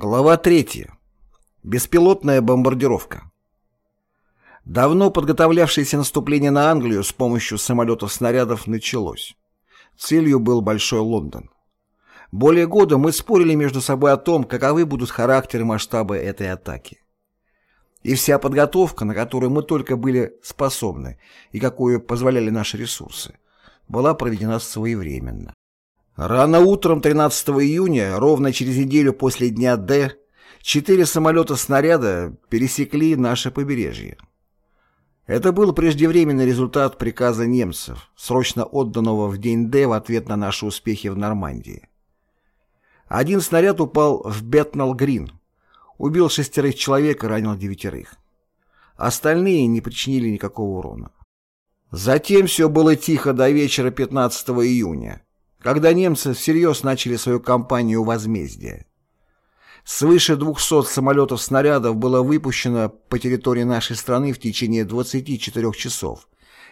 Глава 3. Беспилотная бомбардировка. Давно подготовлявшееся наступление на Англию с помощью самолетов-снарядов началось. Целью был Большой Лондон. Более года мы спорили между собой о том, каковы будут характеры и масштабы этой атаки. И вся подготовка, на которую мы только были способны и какую позволяли наши ресурсы, была проведена своевременно. Рано утром 13 июня, ровно через неделю после дня Д, четыре самолета-снаряда пересекли наше побережье. Это был преждевременный результат приказа немцев, срочно отданного в день Д в ответ на наши успехи в Нормандии. Один снаряд упал в Бетнал-Грин, убил шестерых человек и ранил девятерых. Остальные не причинили никакого урона. Затем все было тихо до вечера 15 июня, когда немцы всерьез начали свою кампанию возмездия. Свыше 200 самолетов-снарядов было выпущено по территории нашей страны в течение 24 часов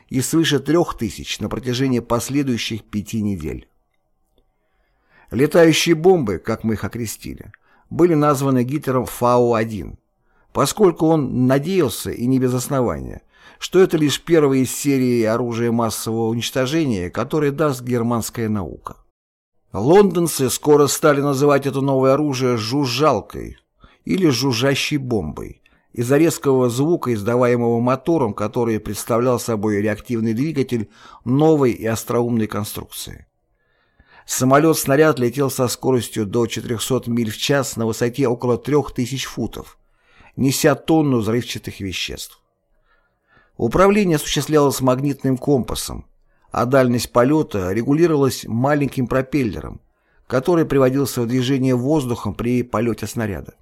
и свыше 3000 на протяжении последующих пяти недель. Летающие бомбы, как мы их окрестили, были названы Гитлером Фау-1, поскольку он надеялся, и не без основания, что это лишь первая из серии оружия массового уничтожения, которое даст германская наука. Лондонцы скоро стали называть это новое оружие «жужжалкой» или «жужжащей бомбой» из-за резкого звука, издаваемого мотором, который представлял собой реактивный двигатель новой и остроумной конструкции. Самолет-снаряд летел со скоростью до 400 миль в час на высоте около 3000 футов, неся тонну взрывчатых веществ. Управление осуществлялось магнитным компасом, а дальность полета регулировалась маленьким пропеллером, который приводился в движение воздухом при полете снаряда.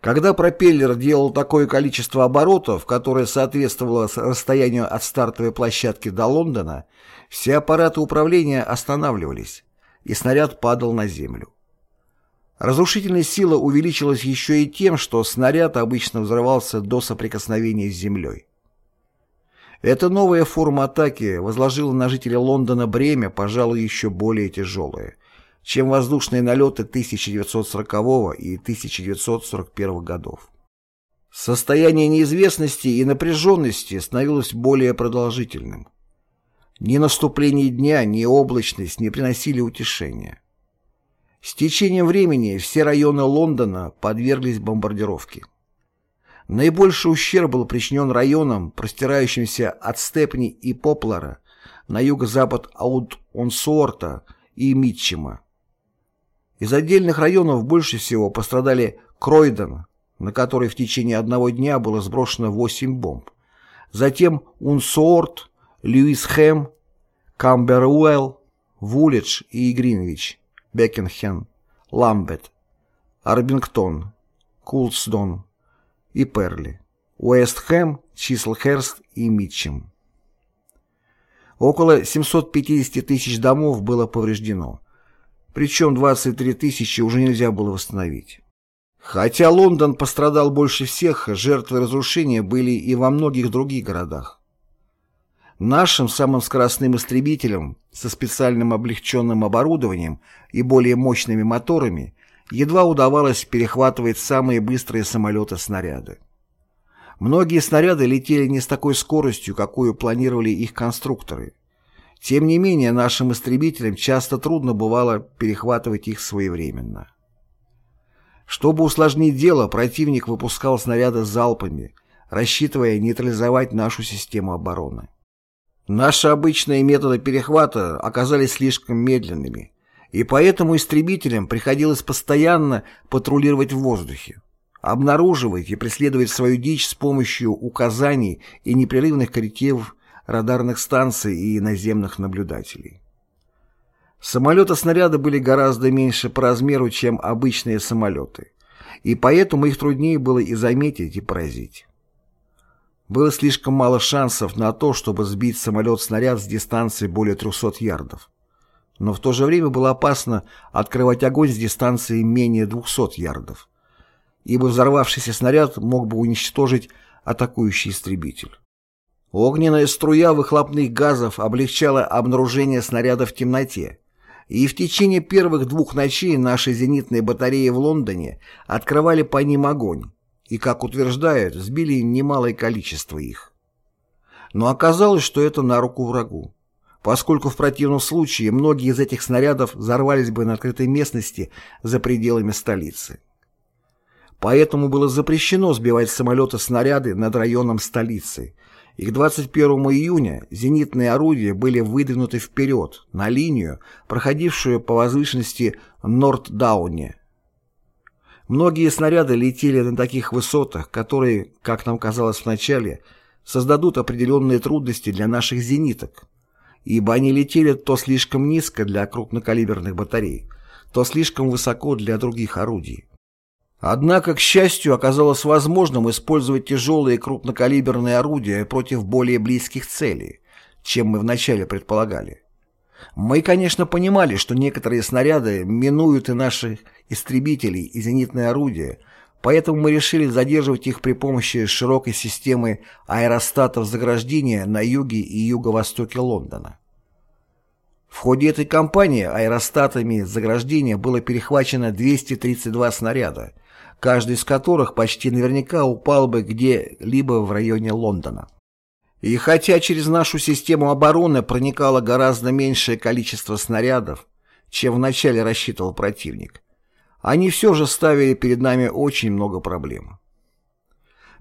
Когда пропеллер делал такое количество оборотов, которое соответствовало расстоянию от стартовой площадки до Лондона, все аппараты управления останавливались, и снаряд падал на землю. Разрушительная сила увеличилась еще и тем, что снаряд обычно взрывался до соприкосновения с землей. Эта новая форма атаки возложила на жителей Лондона бремя, пожалуй, еще более тяжелое, чем воздушные налеты 1940 и 1941 годов. Состояние неизвестности и напряженности становилось более продолжительным. Ни наступление дня, ни облачность не приносили утешения. С течением времени все районы Лондона подверглись бомбардировке. Наибольший ущерб был причинен районам, простирающимся от Степни и Поплара на юго-запад от Онсуорта и Митчема. Из отдельных районов больше всего пострадали Кройден, на который в течение одного дня было сброшено 8 бомб. Затем Унсуорт, Льюисхэм, Камберуэлл, Вулидж и Гринвич, Бекенхен, Ламбет, Арбингтон, Кулсдон, и Перли, Уэст-Хэм, Числхерст и Митчем. Около 750 тысяч домов было повреждено, причем 23 тысячи уже нельзя было восстановить. Хотя Лондон пострадал больше всех, жертвы разрушения были и во многих других городах. Нашим самым скоростным истребителям со специальным облегченным оборудованием и более мощными моторами едва удавалось перехватывать самые быстрые самолеты-снаряды. Многие снаряды летели не с такой скоростью, какую планировали их конструкторы. Тем не менее, нашим истребителям часто трудно бывало перехватывать их своевременно. Чтобы усложнить дело, противник выпускал снаряды залпами, рассчитывая нейтрализовать нашу систему обороны. Наши обычные методы перехвата оказались слишком медленными, и поэтому истребителям приходилось постоянно патрулировать в воздухе, обнаруживать и преследовать свою дичь с помощью указаний и непрерывных коррективов радарных станций и наземных наблюдателей. Самолеты-снаряды были гораздо меньше по размеру, чем обычные самолеты, и поэтому их труднее было и заметить, и поразить. Было слишком мало шансов на то, чтобы сбить самолет-снаряд с дистанции более 300 ярдов но в то же время было опасно открывать огонь с дистанции менее 200 ярдов, ибо взорвавшийся снаряд мог бы уничтожить атакующий истребитель. Огненная струя выхлопных газов облегчала обнаружение снаряда в темноте, И в течение первых двух ночей наши зенитные батареи в Лондоне открывали по ним огонь, и, как утверждают, сбили немалое количество их. Но оказалось, что это на руку врагу, поскольку в противном случае многие из этих снарядов взорвались бы на открытой местности за пределами столицы. Поэтому было запрещено сбивать самолеты снаряды над районом столицы, и к 21 июня зенитные орудия были выдвинуты вперед, на линию, проходившую по возвышенности Норт-Дауне. Многие снаряды летели на таких высотах, которые, как нам казалось вначале, создадут определенные трудности для наших зениток, ибо они летели то слишком низко для крупнокалиберных батарей, то слишком высоко для других орудий. Однако, к счастью, оказалось возможным использовать тяжелые крупнокалиберные орудия против более близких целей, чем мы вначале предполагали. Мы, конечно, понимали, что некоторые снаряды минуют и наших истребителей и зенитные орудия, поэтому мы решили задерживать их при помощи широкой системы аэростатов заграждения на юге и юго-востоке Лондона. В ходе этой кампании аэростатами заграждения было перехвачено 232 снаряда, каждый из которых почти наверняка упал бы где-либо в районе Лондона. И хотя через нашу систему обороны проникало гораздо меньшее количество снарядов, чем вначале рассчитывал противник, они все же ставили перед нами очень много проблем.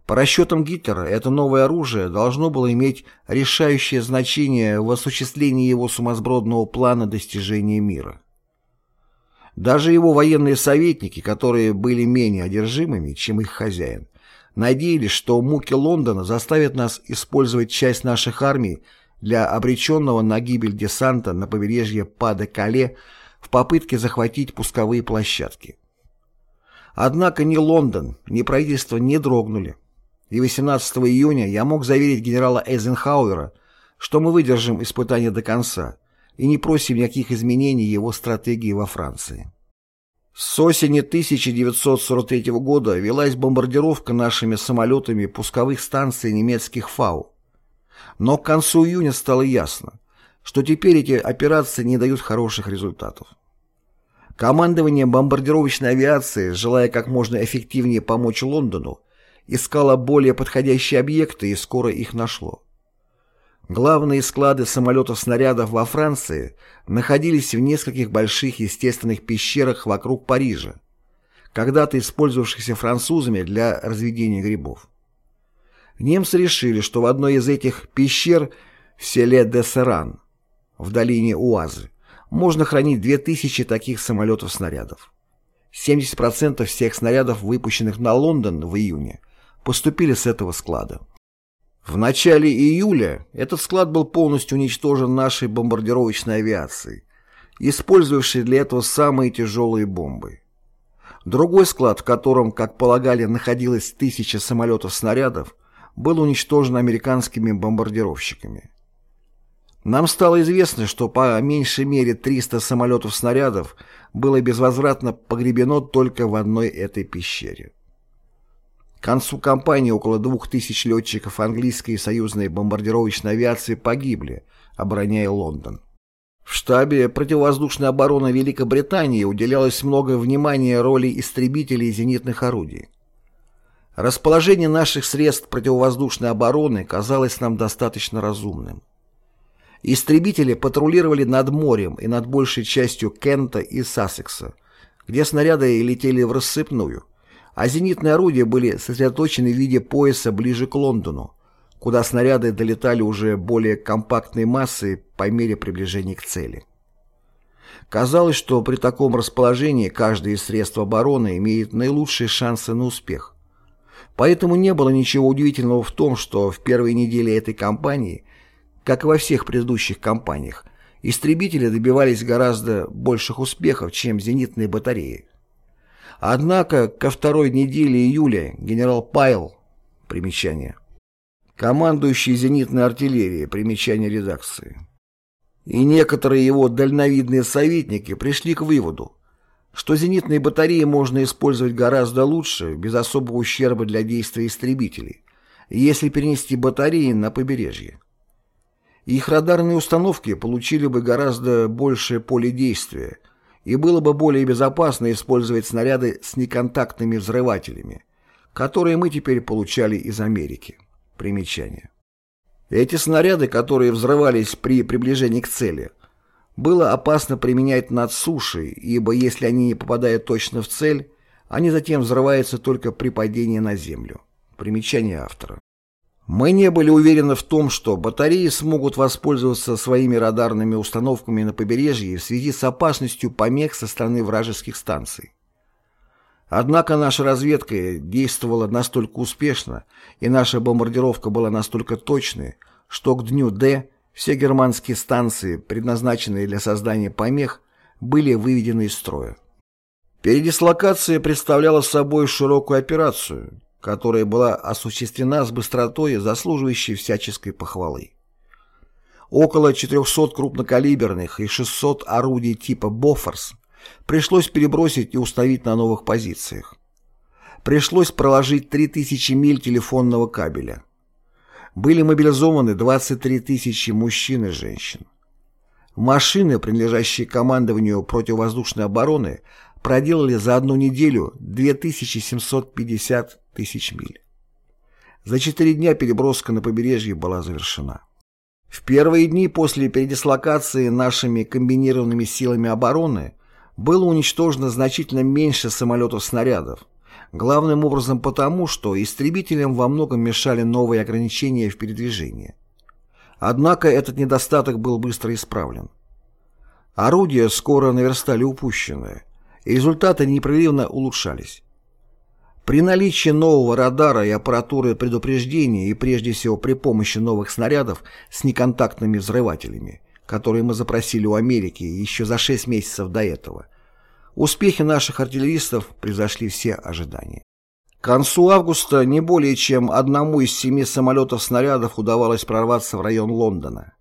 По расчетам Гитлера, это новое оружие должно было иметь решающее значение в осуществлении его сумасбродного плана достижения мира. Даже его военные советники, которые были менее одержимыми, чем их хозяин, надеялись, что муки Лондона заставят нас использовать часть наших армий для обреченного на гибель десанта на побережье Па-де-Кале в попытке захватить пусковые площадки. Однако ни Лондон, ни правительство не дрогнули, и 18 июня я мог заверить генерала Эйзенхауэра, что мы выдержим испытание до конца, и не просим никаких изменений его стратегии во Франции. С осени 1943 года велась бомбардировка нашими самолетами пусковых станций немецких ФАУ. Но к концу июня стало ясно, что теперь эти операции не дают хороших результатов. Командование бомбардировочной авиации, желая как можно эффективнее помочь Лондону, искало более подходящие объекты и скоро их нашло. Главные склады самолетов-снарядов во Франции находились в нескольких больших естественных пещерах вокруг Парижа, когда-то использовавшихся французами для разведения грибов. Немцы решили, что в одной из этих пещер в селе де Серан, в долине Уазы, можно хранить 2000 таких самолетов-снарядов. 70% всех снарядов, выпущенных на Лондон в июне, поступили с этого склада. В начале июля этот склад был полностью уничтожен нашей бомбардировочной авиацией, использовавшей для этого самые тяжелые бомбы. Другой склад, в котором, как полагали, находилось тысяча самолетов-снарядов, был уничтожен американскими бомбардировщиками. Нам стало известно, что по меньшей мере 300 самолетов-снарядов было безвозвратно погребено только в одной этой пещере. К концу кампании около двух тысяч летчиков английской и союзной бомбардировочной авиации погибли, обороняя Лондон. В штабе противовоздушной обороны Великобритании уделялось много внимания роли истребителей и зенитных орудий. Расположение наших средств противовоздушной обороны казалось нам достаточно разумным. Истребители патрулировали над морем и над большей частью Кента и Сассекса, где снаряды летели в рассыпную, а зенитные орудия были сосредоточены в виде пояса ближе к Лондону, куда снаряды долетали уже более компактной массой по мере приближения к цели. Казалось, что при таком расположении каждое из средств обороны имеет наилучшие шансы на успех. Поэтому не было ничего удивительного в том, что в первые недели этой кампании, как и во всех предыдущих кампаниях, истребители добивались гораздо больших успехов, чем зенитные батареи. Однако ко второй неделе июля генерал Пайл, примечание, командующий зенитной артиллерией, примечание редакции, и некоторые его дальновидные советники пришли к выводу, что зенитные батареи можно использовать гораздо лучше, без особого ущерба для действия истребителей, если перенести батареи на побережье. Их радарные установки получили бы гораздо большее поле действия, и было бы более безопасно использовать снаряды с неконтактными взрывателями, которые мы теперь получали из Америки. Примечание. Эти снаряды, которые взрывались при приближении к цели, было опасно применять над сушей, ибо если они не попадают точно в цель, они затем взрываются только при падении на землю. Примечание автора. Мы не были уверены в том, что батареи смогут воспользоваться своими радарными установками на побережье в связи с опасностью помех со стороны вражеских станций. Однако наша разведка действовала настолько успешно, и наша бомбардировка была настолько точной, что к дню Д все германские станции, предназначенные для создания помех, были выведены из строя. Передислокация представляла собой широкую операцию, которая была осуществлена с быстротой, заслуживающей всяческой похвалы. Около 400 крупнокалиберных и 600 орудий типа «Бофорс» пришлось перебросить и установить на новых позициях. Пришлось проложить 3000 миль телефонного кабеля. Были мобилизованы 23 тысячи мужчин и женщин. Машины, принадлежащие командованию противовоздушной обороны, проделали за одну неделю 2750 тысяч миль. За четыре дня переброска на побережье была завершена. В первые дни после передислокации нашими комбинированными силами обороны было уничтожено значительно меньше самолетов-снарядов, главным образом потому, что истребителям во многом мешали новые ограничения в передвижении. Однако этот недостаток был быстро исправлен. Орудия скоро наверстали упущенное, и результаты непрерывно улучшались. При наличии нового радара и аппаратуры предупреждения и прежде всего при помощи новых снарядов с неконтактными взрывателями, которые мы запросили у Америки еще за 6 месяцев до этого, успехи наших артиллеристов превзошли все ожидания. К концу августа не более чем одному из семи самолетов-снарядов удавалось прорваться в район Лондона.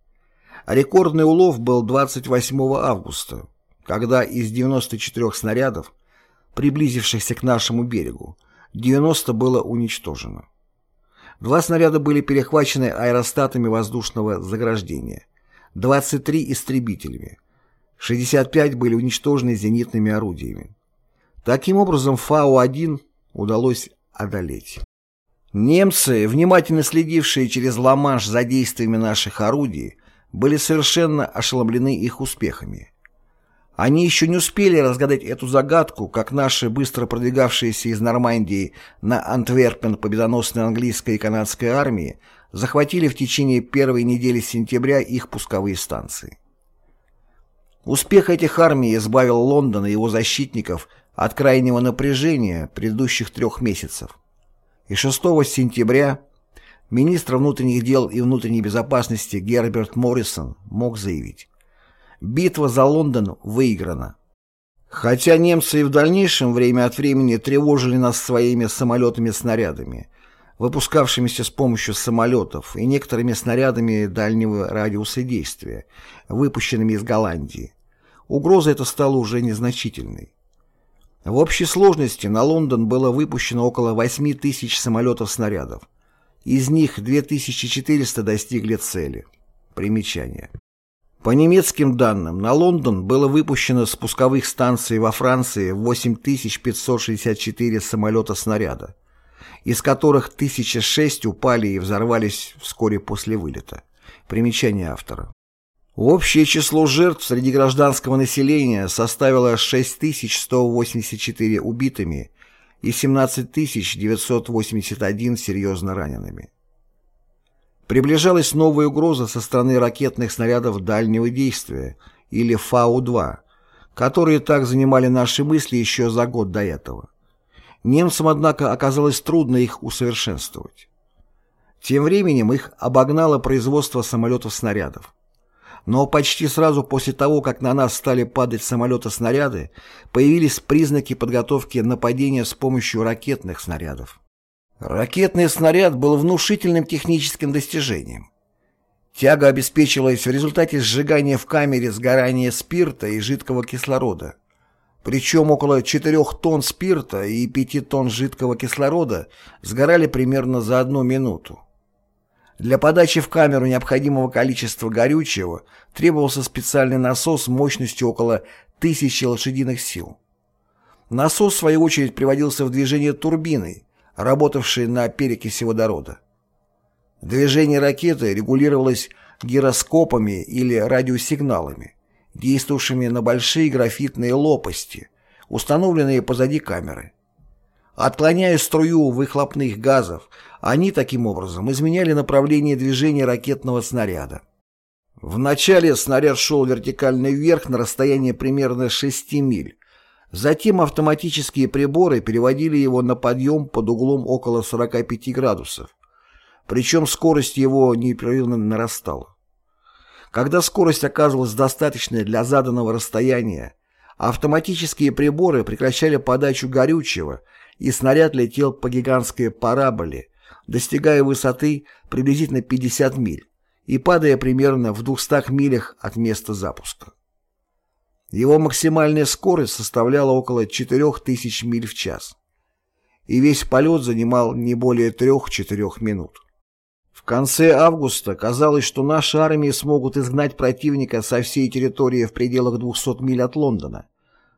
Рекордный улов был 28 августа, когда из 94 снарядов, приблизившихся к нашему берегу, 90 было уничтожено. Два снаряда были перехвачены аэростатами воздушного заграждения, 23 истребителями, 65 были уничтожены зенитными орудиями. Таким образом, Фау-1 удалось одолеть. Немцы, внимательно следившие через Ла-Манш за действиями наших орудий, были совершенно ошеломлены их успехами. Они еще не успели разгадать эту загадку, как наши быстро продвигавшиеся из Нормандии на Антверпен победоносные английская и канадская армии захватили в течение первой недели сентября их пусковые станции. Успех этих армий избавил Лондон и его защитников от крайнего напряжения предыдущих трех месяцев. И 6 сентября министр внутренних дел и внутренней безопасности Герберт Моррисон мог заявить Битва за Лондон выиграна. Хотя немцы и в дальнейшем время от времени тревожили нас своими самолетами-снарядами, выпускавшимися с помощью самолетов и некоторыми снарядами дальнего радиуса действия, выпущенными из Голландии, угроза эта стала уже незначительной. В общей сложности на Лондон было выпущено около 8 тысяч самолетов-снарядов. Из них 2400 достигли цели. Примечание. По немецким данным, на Лондон было выпущено с пусковых станций во Франции 8564 самолета-снаряда, из которых 1006 упали и взорвались вскоре после вылета. Примечание автора. Общее число жертв среди гражданского населения составило 6184 убитыми и 17981 серьезно ранеными. Приближалась новая угроза со стороны ракетных снарядов дальнего действия, или Фау-2, которые так занимали наши мысли еще за год до этого. Немцам, однако, оказалось трудно их усовершенствовать. Тем временем их обогнало производство самолетов-снарядов. Но почти сразу после того, как на нас стали падать самолеты-снаряды, появились признаки подготовки нападения с помощью ракетных снарядов. Ракетный снаряд был внушительным техническим достижением. Тяга обеспечивалась в результате сжигания в камере сгорания спирта и жидкого кислорода. Причем около 4 тонн спирта и 5 тонн жидкого кислорода сгорали примерно за одну минуту. Для подачи в камеру необходимого количества горючего требовался специальный насос мощностью около 1000 лошадиных сил. Насос, в свою очередь, приводился в движение турбиной, работавшей на перекиси водорода. Движение ракеты регулировалось гироскопами или радиосигналами, действовавшими на большие графитные лопасти, установленные позади камеры. Отклоняя струю выхлопных газов, они таким образом изменяли направление движения ракетного снаряда. Вначале снаряд шел вертикально вверх на расстояние примерно 6 миль, Затем автоматические приборы переводили его на подъем под углом около 45 градусов, причем скорость его непрерывно нарастала. Когда скорость оказывалась достаточной для заданного расстояния, автоматические приборы прекращали подачу горючего, и снаряд летел по гигантской параболе, достигая высоты приблизительно 50 миль и падая примерно в 200 милях от места запуска. Его максимальная скорость составляла около 4000 миль в час. И весь полет занимал не более 3-4 минут. В конце августа казалось, что наши армии смогут изгнать противника со всей территории в пределах 200 миль от Лондона,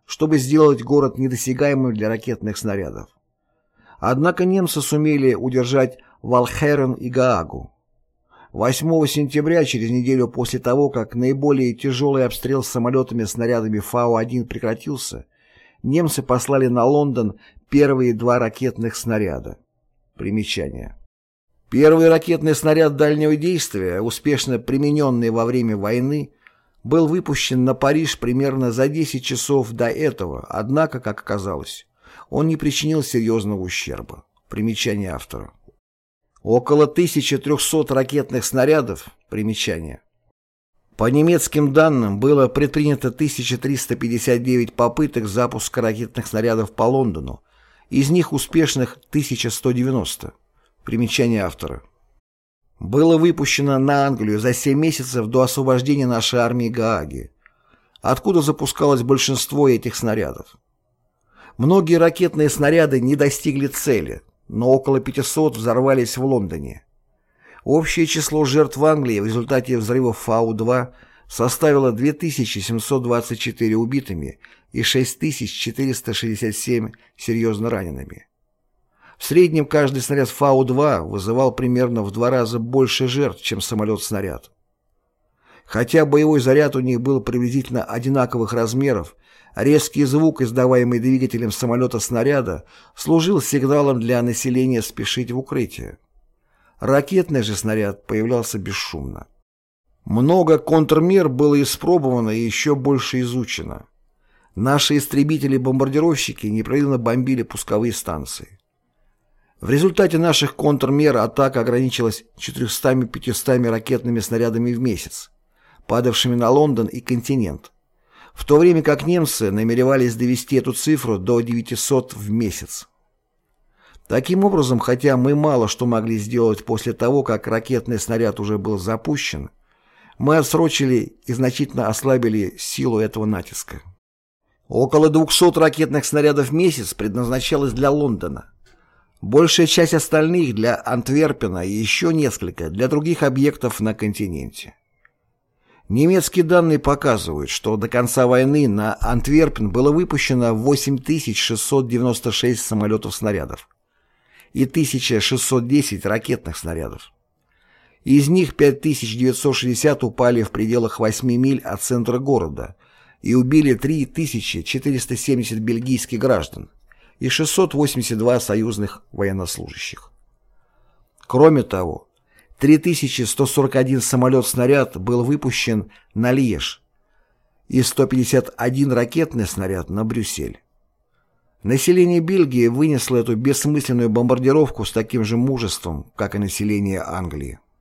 чтобы сделать город недосягаемым для ракетных снарядов. Однако немцы сумели удержать Валхерен и Гаагу. 8 сентября, через неделю после того, как наиболее тяжелый обстрел с самолетами-снарядами Фау-1 прекратился, немцы послали на Лондон первые два ракетных снаряда. Примечание. Первый ракетный снаряд дальнего действия, успешно примененный во время войны, был выпущен на Париж примерно за 10 часов до этого, однако, как оказалось, он не причинил серьезного ущерба. Примечание автора. Около 1300 ракетных снарядов, примечание. По немецким данным, было предпринято 1359 попыток запуска ракетных снарядов по Лондону, из них успешных 1190. Примечание автора. Было выпущено на Англию за 7 месяцев до освобождения нашей армии Гааги, откуда запускалось большинство этих снарядов. Многие ракетные снаряды не достигли цели – но около 500 взорвались в Лондоне. Общее число жертв в Англии в результате взрывов Фау-2 составило 2724 убитыми и 6467 серьезно ранеными. В среднем каждый снаряд Фау-2 вызывал примерно в два раза больше жертв, чем самолет-снаряд. Хотя боевой заряд у них был приблизительно одинаковых размеров, резкий звук, издаваемый двигателем самолета-снаряда, служил сигналом для населения спешить в укрытие. Ракетный же снаряд появлялся бесшумно. Много контрмер было испробовано и еще больше изучено. Наши истребители-бомбардировщики непрерывно бомбили пусковые станции. В результате наших контрмер атака ограничилась 400-500 ракетными снарядами в месяц, падавшими на Лондон и континент, в то время как немцы намеревались довести эту цифру до 900 в месяц. Таким образом, хотя мы мало что могли сделать после того, как ракетный снаряд уже был запущен, мы отсрочили и значительно ослабили силу этого натиска. Около 200 ракетных снарядов в месяц предназначалось для Лондона. Большая часть остальных для Антверпена и еще несколько для других объектов на континенте. Немецкие данные показывают, что до конца войны на Антверпен было выпущено 8696 самолетов-снарядов и 1610 ракетных снарядов. Из них 5960 упали в пределах 8 миль от центра города и убили 3470 бельгийских граждан и 682 союзных военнослужащих. Кроме того, 3141 самолет-снаряд был выпущен на Льеж и 151 ракетный снаряд на Брюссель. Население Бельгии вынесло эту бессмысленную бомбардировку с таким же мужеством, как и население Англии.